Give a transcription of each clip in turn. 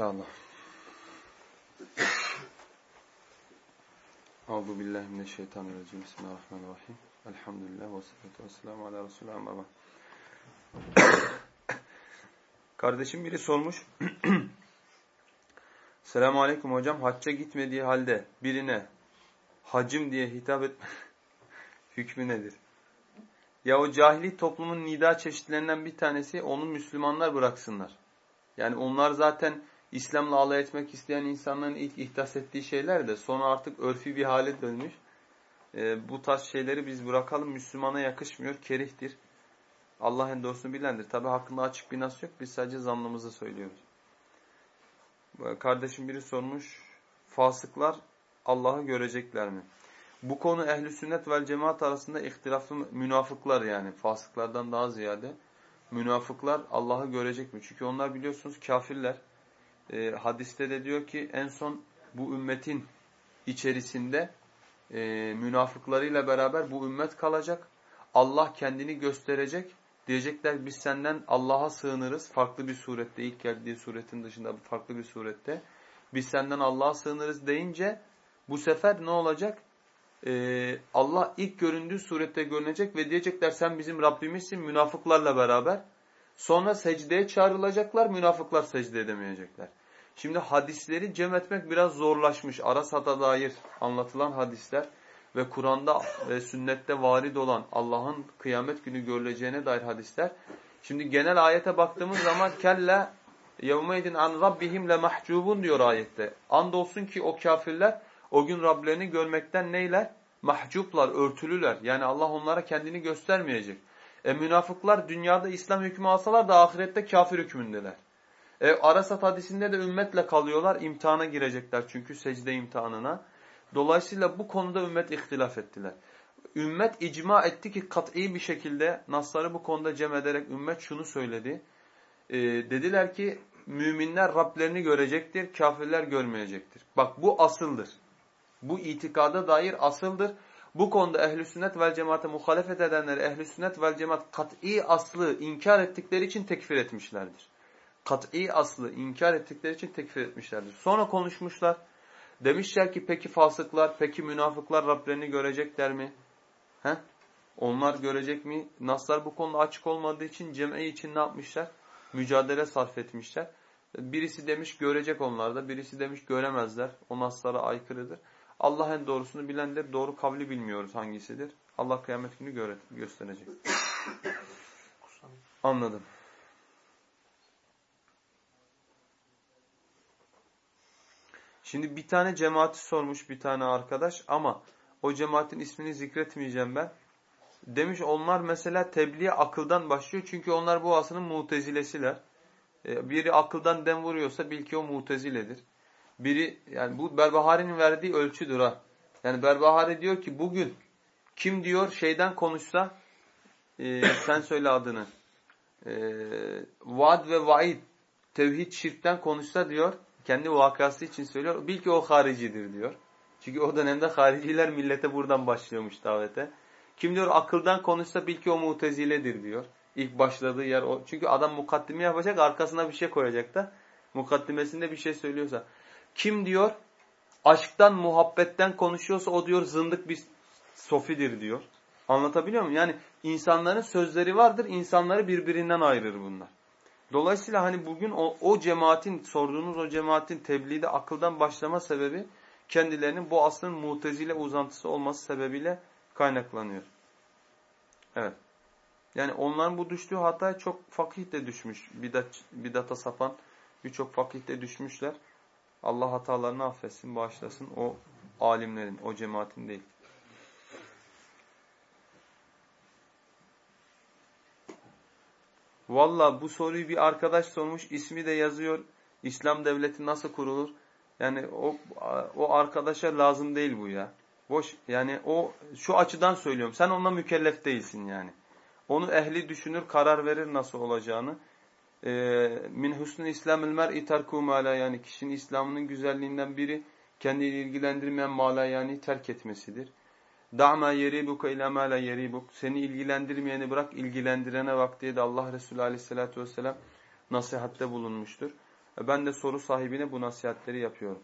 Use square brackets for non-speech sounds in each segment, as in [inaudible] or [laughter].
İnşallah. Euzu billahi mineşşeytanirracim. Bismillahirrahmanirrahim. Elhamdülillah ve salatu vesselamu ala Resulü amma Kardeşim biri sormuş. [clears throat] Selamun Aleyküm hocam. Hacca gitmediği halde birine hacım diye hitap etme [laughs] hükmü nedir? Ya o cahili toplumun nida çeşitlerinden bir tanesi onu Müslümanlar bıraksınlar. Yani onlar zaten İslam'la alay etmek isteyen insanların ilk ihdas ettiği şeyler de sonra artık örfi bir hale dönmüş. E, bu tarz şeyleri biz bırakalım. Müslümana yakışmıyor, kerihtir. Allah'ın doğrusunu bilendir. Tabi hakkında açık bir nas yok. Biz sadece zannımızı söylüyoruz. Kardeşim biri sormuş. Fasıklar Allah'ı görecekler mi? Bu konu ehli sünnet vel cemaat arasında ihtilaflı münafıklar yani fasıklardan daha ziyade münafıklar Allah'ı görecek mi? Çünkü onlar biliyorsunuz kafirler. E, hadiste de diyor ki en son bu ümmetin içerisinde e, münafıklarıyla beraber bu ümmet kalacak. Allah kendini gösterecek. Diyecekler biz senden Allah'a sığınırız. Farklı bir surette, ilk geldiği suretin dışında farklı bir surette. Biz senden Allah'a sığınırız deyince bu sefer ne olacak? Ee, Allah ilk göründüğü surette görünecek ve diyecekler sen bizim Rabbimizsin münafıklarla beraber. Sonra secdeye çağrılacaklar, münafıklar secde edemeyecekler. Şimdi hadisleri cem etmek biraz zorlaşmış. Arasat'a dair anlatılan hadisler ve Kur'an'da ve sünnette varid olan Allah'ın kıyamet günü görüleceğine dair hadisler. Şimdi genel ayete baktığımız zaman kelle yevmeydin an rabbihim le mahcubun diyor ayette. Andolsun ki o kafirler o gün Rablerini görmekten neyler? Mahcuplar, örtülüler. Yani Allah onlara kendini göstermeyecek. E münafıklar dünyada İslam hükmü alsalar da ahirette kafir hükmündeler. E, Arasat hadisinde de ümmetle kalıyorlar. imtihana girecekler çünkü secde imtihanına. Dolayısıyla bu konuda ümmet ihtilaf ettiler. Ümmet icma etti ki kat'i bir şekilde nasları bu konuda cem ederek ümmet şunu söyledi. E, dediler ki müminler Rablerini görecektir, kafirler görmeyecektir. Bak bu asıldır. Bu itikada dair asıldır. Bu konuda ehl-i sünnet vel cemaate muhalefet edenleri ehl-i sünnet vel cemaat kat'i aslı inkar ettikleri için tekfir etmişlerdir kat'i aslı inkar ettikleri için tekfir etmişlerdir. Sonra konuşmuşlar. Demişler ki peki fasıklar, peki münafıklar Rablerini görecekler mi? He? Onlar görecek mi? Naslar bu konuda açık olmadığı için cem'i için ne yapmışlar? Mücadele sarf etmişler. Birisi demiş görecek onlar da, birisi demiş göremezler. O naslara aykırıdır. Allah en doğrusunu bilendir. Doğru kavli bilmiyoruz hangisidir. Allah kıyamet günü gösterecek. [coughs] Anladım. Şimdi bir tane cemaati sormuş bir tane arkadaş ama o cemaatin ismini zikretmeyeceğim ben. Demiş onlar mesela tebliğ akıldan başlıyor çünkü onlar bu asının mutezilesiler. E, biri akıldan dem vuruyorsa bil ki o muteziledir. Biri yani bu Berbahari'nin verdiği ölçüdür ha. Yani Berbahari diyor ki bugün kim diyor şeyden konuşsa e, [laughs] sen söyle adını. E, vaad ve vaid tevhid şirkten konuşsa diyor kendi vakası için söylüyor. Bil ki o haricidir diyor. Çünkü o dönemde hariciler millete buradan başlıyormuş davete. Kim diyor akıldan konuşsa bil ki o muteziledir diyor. İlk başladığı yer o. Çünkü adam mukaddime yapacak arkasına bir şey koyacak da. Mukaddimesinde bir şey söylüyorsa. Kim diyor aşktan muhabbetten konuşuyorsa o diyor zındık bir sofidir diyor. Anlatabiliyor muyum? Yani insanların sözleri vardır, insanları birbirinden ayırır bunlar. Dolayısıyla hani bugün o, o cemaatin, sorduğunuz o cemaatin tebliğde akıldan başlama sebebi kendilerinin bu aslın mutezile uzantısı olması sebebiyle kaynaklanıyor. Evet. Yani onların bu düştüğü hataya çok fakih de düşmüş. Bidat, bidata sapan birçok fakih de düşmüşler. Allah hatalarını affetsin, bağışlasın o alimlerin, o cemaatin değil. Valla bu soruyu bir arkadaş sormuş. ismi de yazıyor. İslam devleti nasıl kurulur? Yani o o arkadaşa lazım değil bu ya. Boş yani o şu açıdan söylüyorum. Sen onunla mükellef değilsin yani. Onu ehli düşünür, karar verir nasıl olacağını. Ee, min husnü İslamil mer'i terku mala yani kişinin İslam'ının güzelliğinden biri kendini ilgilendirmeyen mala yani terk etmesidir. Da'ma yeribuka ila ma la yeribuk. Seni ilgilendirmeyeni bırak ilgilendirene bak diye de Allah Resulü Aleyhisselatü vesselam nasihatte bulunmuştur. E, ben de soru sahibine bu nasihatleri yapıyorum.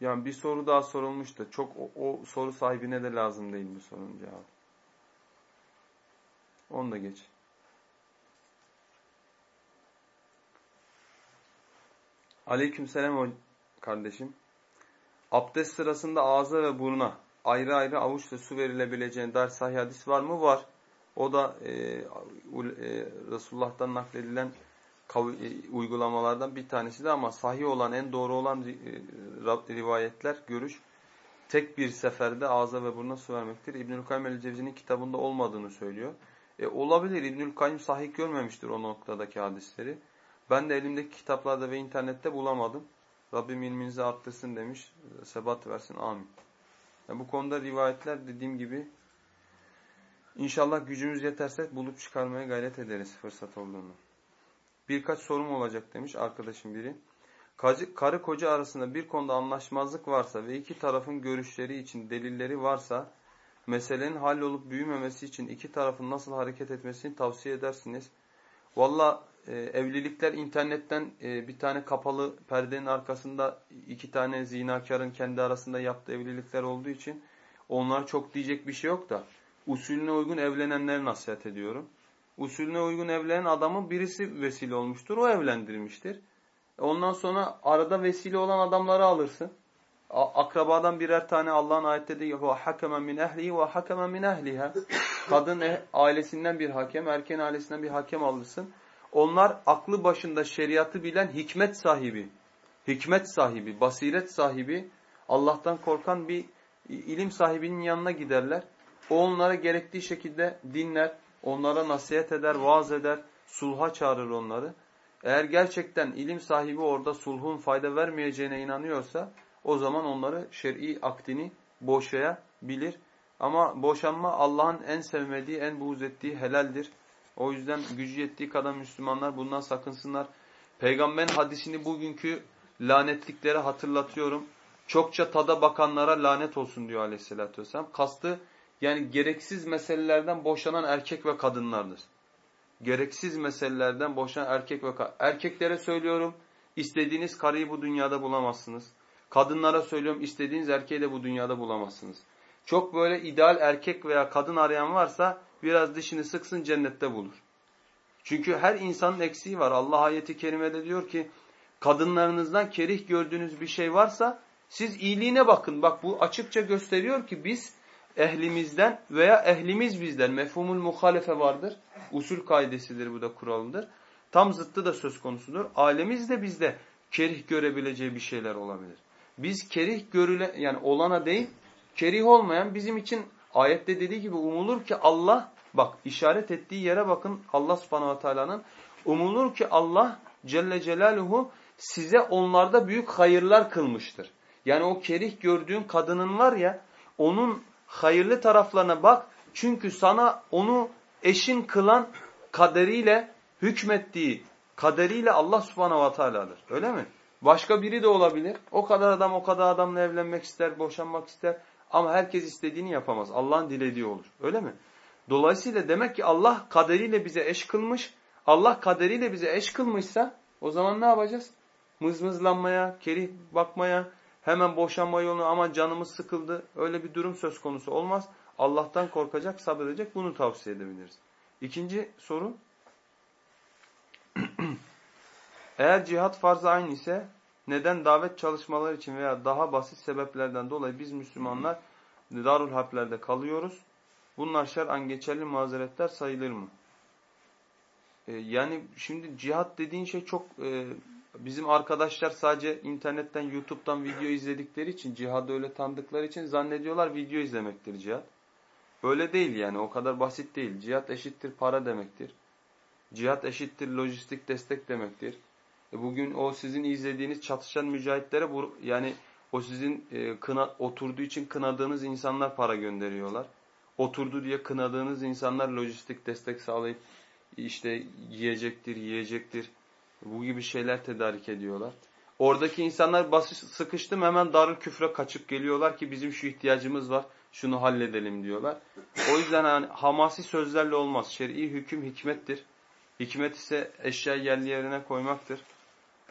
Yani bir soru daha sorulmuş da çok o, o soru sahibine de lazım değil bu sorunun cevabı. Onu da geç. Aleykümselam kardeşim. Abdest sırasında ağza ve buruna ayrı ayrı avuçla su verilebileceğine dair sahih hadis var mı? Var. O da e, e, Resulullah'tan nakledilen e, uygulamalardan bir tanesi de ama sahih olan, en doğru olan e, rivayetler, görüş tek bir seferde ağza ve buruna su vermektir. İbnül Kayyum el-Cevzi'nin kitabında olmadığını söylüyor. E, olabilir. İbnül Kayyum sahih görmemiştir o noktadaki hadisleri. Ben de elimdeki kitaplarda ve internette bulamadım. Rabbim ilminizi arttırsın demiş. Sebat versin. Amin. Yani bu konuda rivayetler dediğim gibi inşallah gücümüz yeterse bulup çıkarmaya gayret ederiz fırsat olduğunu. Birkaç sorum olacak demiş arkadaşım biri. Karı koca arasında bir konuda anlaşmazlık varsa ve iki tarafın görüşleri için delilleri varsa meselenin hallolup büyümemesi için iki tarafın nasıl hareket etmesini tavsiye edersiniz. Valla e, evlilikler internetten e, bir tane kapalı perdenin arkasında iki tane zinakarın kendi arasında yaptığı evlilikler olduğu için onlar çok diyecek bir şey yok da usulüne uygun evlenenleri nasihat ediyorum. Usulüne uygun evlenen adamın birisi vesile olmuştur. O evlendirmiştir. Ondan sonra arada vesile olan adamları alırsın. Akrabadan birer tane Allah'ın ayette de hakeme min ehlihi ve hakeme min ehliha. Kadın e, ailesinden bir hakem, erken ailesinden bir hakem alırsın. Onlar aklı başında şeriatı bilen hikmet sahibi, hikmet sahibi, basiret sahibi, Allah'tan korkan bir ilim sahibinin yanına giderler. O onlara gerektiği şekilde dinler, onlara nasihat eder, vaaz eder, sulha çağırır onları. Eğer gerçekten ilim sahibi orada sulhun fayda vermeyeceğine inanıyorsa o zaman onları şer'i akdini boşayabilir. Ama boşanma Allah'ın en sevmediği, en buğz ettiği helaldir. O yüzden gücü yettiği kadar Müslümanlar bundan sakınsınlar. Peygamberin hadisini bugünkü lanetliklere hatırlatıyorum. Çokça tada bakanlara lanet olsun diyor aleyhissalatü vesselam. Kastı yani gereksiz meselelerden boşanan erkek ve kadınlardır. Gereksiz meselelerden boşanan erkek ve kadın. Erkeklere söylüyorum istediğiniz karıyı bu dünyada bulamazsınız. Kadınlara söylüyorum istediğiniz erkeği de bu dünyada bulamazsınız. Çok böyle ideal erkek veya kadın arayan varsa biraz dişini sıksın cennette bulur. Çünkü her insanın eksiği var. Allah ayeti kerimede diyor ki kadınlarınızdan kerih gördüğünüz bir şey varsa siz iyiliğine bakın. Bak bu açıkça gösteriyor ki biz ehlimizden veya ehlimiz bizden mefhumul muhalefe vardır. Usul kaidesidir bu da kuralındır. Tam zıttı da söz konusudur. Ailemiz de bizde kerih görebileceği bir şeyler olabilir. Biz kerih görüle yani olana değil kerih olmayan bizim için ayette dediği gibi umulur ki Allah bak işaret ettiği yere bakın Allah subhanahu wa ta'ala'nın umulur ki Allah Celle Celaluhu size onlarda büyük hayırlar kılmıştır. Yani o kerih gördüğün kadının var ya onun hayırlı taraflarına bak. Çünkü sana onu eşin kılan kaderiyle hükmettiği kaderiyle Allah subhanahu wa ta'ala'dır. Öyle mi? Başka biri de olabilir. O kadar adam o kadar adamla evlenmek ister, boşanmak ister. Ama herkes istediğini yapamaz. Allah'ın dilediği olur. Öyle mi? Dolayısıyla demek ki Allah kaderiyle bize eş kılmış. Allah kaderiyle bize eş kılmışsa o zaman ne yapacağız? Mızmızlanmaya, kerih bakmaya, hemen boşanma yolunu ama canımız sıkıldı. Öyle bir durum söz konusu olmaz. Allah'tan korkacak, sabredecek. Bunu tavsiye edebiliriz. İkinci soru. Eğer cihat farz-ı ise neden davet çalışmaları için veya daha basit sebeplerden dolayı biz Müslümanlar darul harplerde kalıyoruz? Bunlar şer'an geçerli mazeretler sayılır mı? Ee, yani şimdi cihat dediğin şey çok e, bizim arkadaşlar sadece internetten, YouTube'dan video izledikleri için, cihadı öyle tanıdıkları için zannediyorlar video izlemektir cihat. Öyle değil yani o kadar basit değil. Cihat eşittir para demektir. Cihat eşittir lojistik destek demektir. E bugün o sizin izlediğiniz çatışan mücahitlere bu, yani o sizin e, kına, oturduğu için kınadığınız insanlar para gönderiyorlar. Oturdu diye kınadığınız insanlar lojistik destek sağlayıp işte yiyecektir, yiyecektir. Bu gibi şeyler tedarik ediyorlar. Oradaki insanlar basış, sıkıştım hemen darül küfre kaçıp geliyorlar ki bizim şu ihtiyacımız var şunu halledelim diyorlar. O yüzden hani hamasi sözlerle olmaz. Şer'i hüküm hikmettir. Hikmet ise eşyayı yerli yerine koymaktır.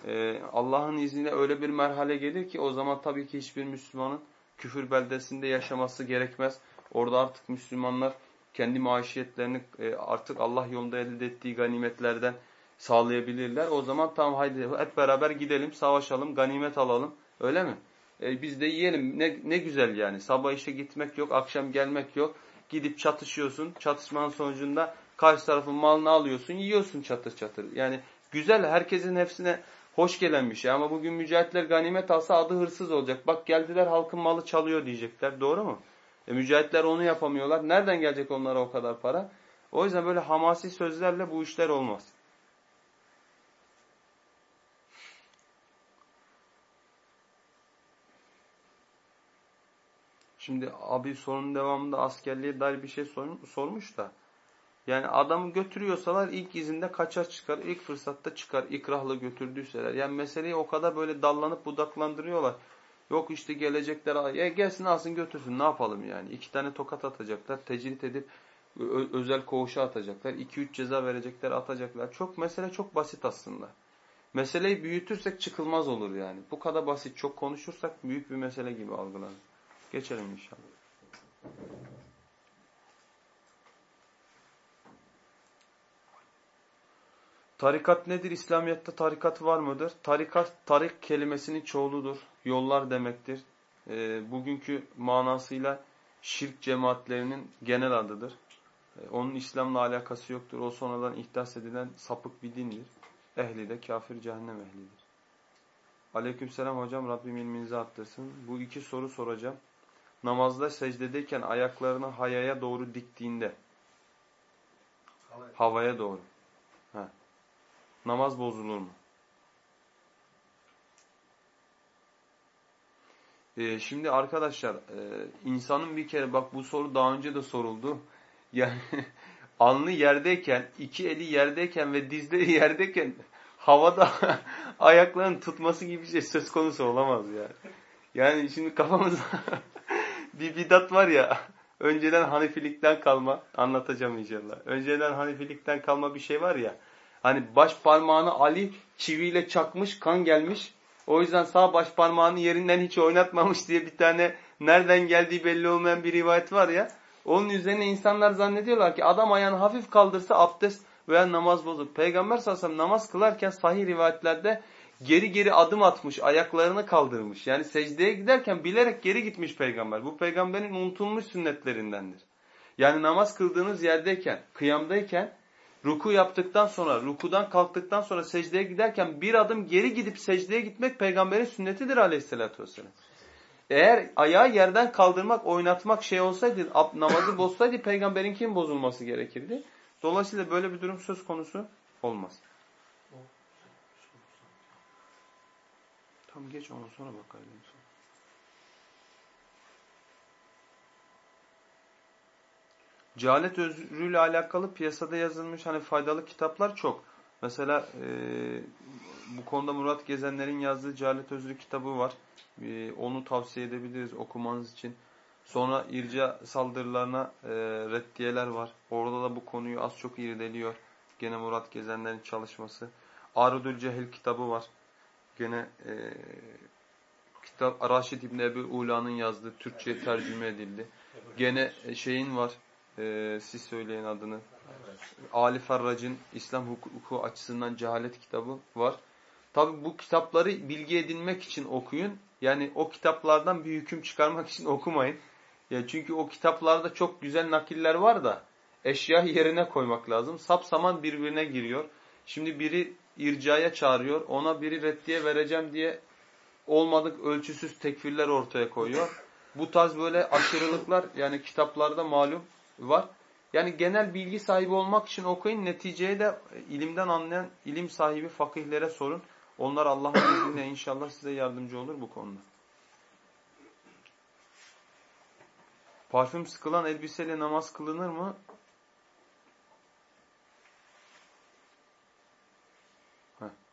Ee, Allah'ın izniyle öyle bir merhale gelir ki o zaman tabii ki hiçbir Müslümanın küfür beldesinde yaşaması gerekmez. Orada artık Müslümanlar kendi maaşiyetlerini e, artık Allah yolunda elde ettiği ganimetlerden sağlayabilirler. O zaman tamam haydi hep beraber gidelim, savaşalım, ganimet alalım. Öyle mi? E, biz de yiyelim. Ne, ne güzel yani. Sabah işe gitmek yok, akşam gelmek yok. Gidip çatışıyorsun. Çatışmanın sonucunda karşı tarafın malını alıyorsun, yiyorsun çatır çatır. Yani güzel, herkesin hepsine hoş gelen bir şey. Ama bugün mücahitler ganimet alsa adı hırsız olacak. Bak geldiler halkın malı çalıyor diyecekler. Doğru mu? E, mücahitler onu yapamıyorlar. Nereden gelecek onlara o kadar para? O yüzden böyle hamasi sözlerle bu işler olmaz. Şimdi abi sorunun devamında askerliğe dair bir şey sormuş da. Yani adamı götürüyorsalar ilk izinde kaçar çıkar, ilk fırsatta çıkar, ikrahla götürdüyseler. Yani meseleyi o kadar böyle dallanıp budaklandırıyorlar. Yok işte gelecekler, ya gelsin alsın götürsün ne yapalım yani. İki tane tokat atacaklar, tecrit edip özel koğuşa atacaklar, iki üç ceza verecekler atacaklar. Çok mesele çok basit aslında. Meseleyi büyütürsek çıkılmaz olur yani. Bu kadar basit çok konuşursak büyük bir mesele gibi algılanır. Geçelim inşallah. Tarikat nedir? İslamiyet'te tarikat var mıdır? Tarikat, tarik kelimesinin çoğuludur. Yollar demektir. E, bugünkü manasıyla şirk cemaatlerinin genel adıdır. E, onun İslam'la alakası yoktur. O sonradan ihdas edilen sapık bir dindir. Ehli de kafir cehennem ehlidir. Aleykümselam hocam Rabbim ilminizi arttırsın. Bu iki soru soracağım namazda secdedeyken ayaklarını hayaya doğru diktiğinde havaya, doğru. Ha. Namaz bozulur mu? Ee, şimdi arkadaşlar e, insanın bir kere bak bu soru daha önce de soruldu. [laughs] Yani alnı yerdeyken, iki eli yerdeyken ve dizleri [laughs] yerdeyken havada [laughs] ayaklarını tutması gibi bir şey söz konusu olamaz yani. Yani şimdi kafamıza bir bidat var ya önceden Hanefilikten kalma anlatacağım inşallah. Önceden Hanefilikten kalma bir şey var ya. Hani baş parmağını Ali çiviyle çakmış kan gelmiş. O yüzden sağ baş parmağını yerinden hiç oynatmamış diye bir tane nereden geldiği belli olmayan bir rivayet var ya. Onun üzerine insanlar zannediyorlar ki adam ayağını hafif kaldırsa abdest veya namaz bozulur. Peygamber sallallahu aleyhi ve sellem namaz kılarken sahih rivayetlerde geri geri adım atmış, ayaklarını kaldırmış. Yani secdeye giderken bilerek geri gitmiş peygamber. Bu peygamberin unutulmuş sünnetlerindendir. Yani namaz kıldığınız yerdeyken, kıyamdayken, ruku yaptıktan sonra, rukudan kalktıktan sonra secdeye giderken bir adım geri gidip secdeye gitmek peygamberin sünnetidir aleyhissalatü vesselam. Eğer ayağı yerden kaldırmak, oynatmak şey olsaydı, namazı bozsaydı peygamberinkin bozulması gerekirdi. Dolayısıyla böyle bir durum söz konusu olmaz. Tam geç ondan sonra bakalım. Cehalet özrüyle alakalı piyasada yazılmış hani faydalı kitaplar çok. Mesela e, bu konuda Murat Gezenler'in yazdığı Cehalet Özrü kitabı var. E, onu tavsiye edebiliriz okumanız için. Sonra irca saldırılarına e, reddiyeler var. Orada da bu konuyu az çok irdeliyor. Gene Murat Gezenler'in çalışması. Arudül Cehil kitabı var. Gene e, kitap Raşid İbni Ebu Ula'nın yazdığı Türkçe tercüme edildi. Gene e, şeyin var. E, siz söyleyin adını. Ali Farrac'ın İslam hukuku açısından cehalet kitabı var. Tabi bu kitapları bilgi edinmek için okuyun. Yani o kitaplardan bir hüküm çıkarmak için [laughs] okumayın. Ya çünkü o kitaplarda çok güzel nakiller var da eşya yerine koymak lazım. Sap saman birbirine giriyor. Şimdi biri ircaya çağırıyor. Ona biri reddiye vereceğim diye olmadık ölçüsüz tekfirler ortaya koyuyor. Bu tarz böyle aşırılıklar yani kitaplarda malum var. Yani genel bilgi sahibi olmak için okuyun. Neticeye de ilimden anlayan ilim sahibi fakihlere sorun. Onlar Allah'ın [clears throat] izniyle inşallah size yardımcı olur bu konuda. Parfüm sıkılan elbiseyle namaz kılınır mı?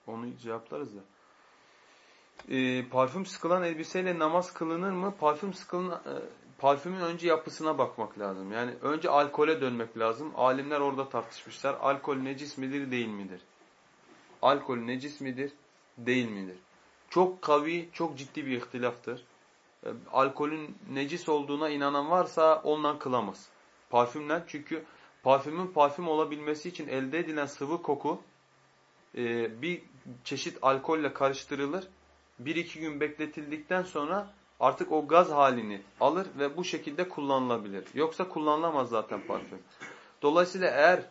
Onu cevaplarız da. e, parfüm sıkılan elbiseyle namaz kılınır mı? Parfüm sıkılan parfümün önce yapısına bakmak lazım. Yani önce alkole dönmek lazım. Alimler orada tartışmışlar. Alkol necis midir, değil midir? Alkol necis midir, değil midir? Çok kavi, çok ciddi bir ihtilaftır. E, alkolün necis olduğuna inanan varsa ondan kılamaz. Parfümden çünkü parfümün parfüm olabilmesi için elde edilen sıvı koku e, bir çeşit alkolle karıştırılır. Bir iki gün bekletildikten sonra artık o gaz halini alır ve bu şekilde kullanılabilir. Yoksa kullanılamaz zaten parfüm. Dolayısıyla eğer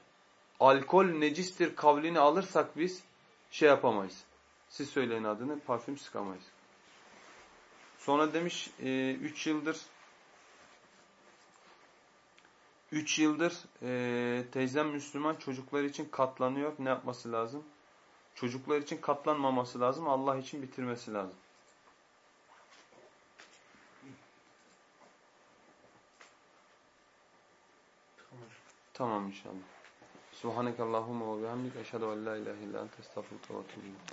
alkol necistir kavlini alırsak biz şey yapamayız. Siz söyleyin adını parfüm sıkamayız. Sonra demiş 3 e, yıldır 3 yıldır e, teyzem Müslüman çocuklar için katlanıyor. Ne yapması lazım? Çocuklar için katlanmaması lazım. Allah için bitirmesi lazım. Tamam, inşallah. Subhanekallahumma ve bihamdik eşhedü en la ilahe illa ente estağfiruke ve